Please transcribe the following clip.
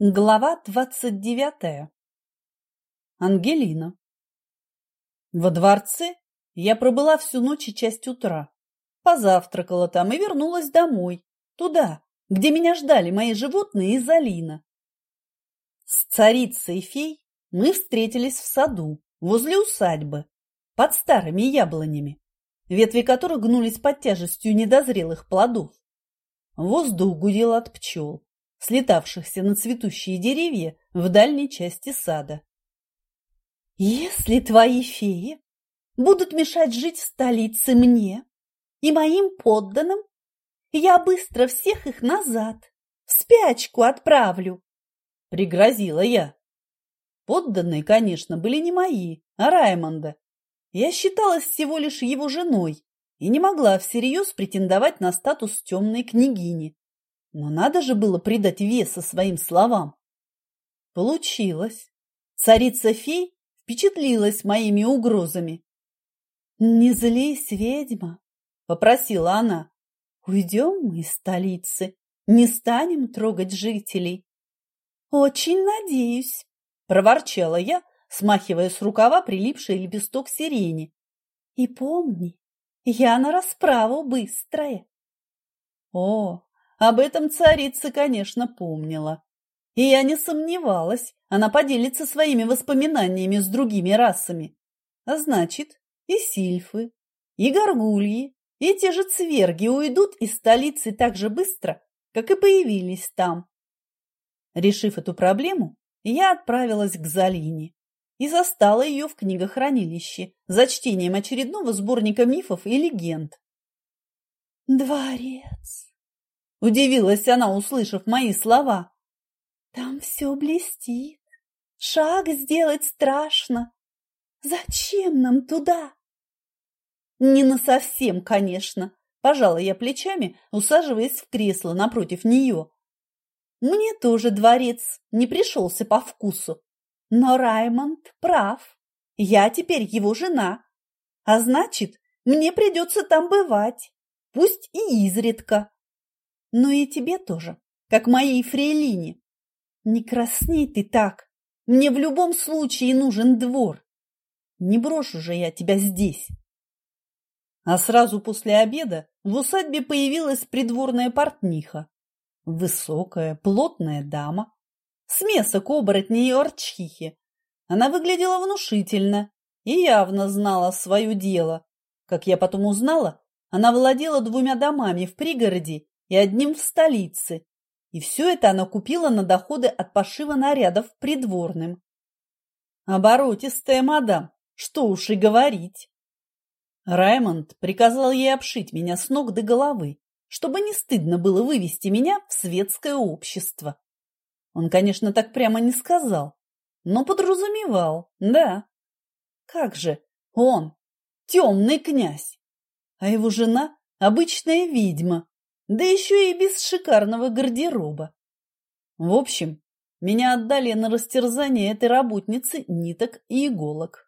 Глава двадцать девятая. Ангелина. Во дворце я пробыла всю ночь и часть утра. Позавтракала там и вернулась домой, туда, где меня ждали мои животные и Залина. С царицей фей мы встретились в саду, возле усадьбы, под старыми яблонями, ветви которых гнулись под тяжестью недозрелых плодов. Воздух гудел от пчел слетавшихся на цветущие деревья в дальней части сада. «Если твои феи будут мешать жить в столице мне и моим подданным, я быстро всех их назад, в спячку отправлю», — пригрозила я. Подданные, конечно, были не мои, а Раймонда. Я считалась всего лишь его женой и не могла всерьез претендовать на статус темной княгини. Но надо же было придать веса своим словам. Получилось. Царица-фей впечатлилась моими угрозами. «Не злись, ведьма!» – попросила она. «Уйдем мы из столицы, не станем трогать жителей». «Очень надеюсь», – проворчала я, смахивая с рукава прилипший лепесток сирени. «И помни, я на расправу быстрая». «О, об этом царица, конечно, помнила. И я не сомневалась, она поделится своими воспоминаниями с другими расами. А значит, и сильфы, и горгульи, и те же цверги уйдут из столицы так же быстро, как и появились там. Решив эту проблему, я отправилась к Залине и застала ее в книгохранилище за чтением очередного сборника мифов и легенд. «Дворец!» Удивилась она, услышав мои слова. Там все блестит. Шаг сделать страшно. Зачем нам туда? Не на совсем, конечно. Пожала я плечами, усаживаясь в кресло напротив нее. Мне тоже дворец не пришелся по вкусу. Но Раймонд прав. Я теперь его жена. А значит, мне придется там бывать. Пусть и изредка. Но и тебе тоже, как моей фрейлине. Не красней ты так. Мне в любом случае нужен двор. Не брошу же я тебя здесь. А сразу после обеда в усадьбе появилась придворная портниха. Высокая, плотная дама. Смесок оборотней и орчихи. Она выглядела внушительно и явно знала свое дело. Как я потом узнала, она владела двумя домами в пригороде и одним в столице. И все это она купила на доходы от пошива нарядов придворным. Оборотистая мадам, что уж и говорить. Раймонд приказал ей обшить меня с ног до головы, чтобы не стыдно было вывести меня в светское общество. Он, конечно, так прямо не сказал, но подразумевал, да. Как же, он, темный князь, а его жена – обычная ведьма, да еще и без шикарного гардероба. В общем, меня отдали на растерзание этой работницы ниток и иголок.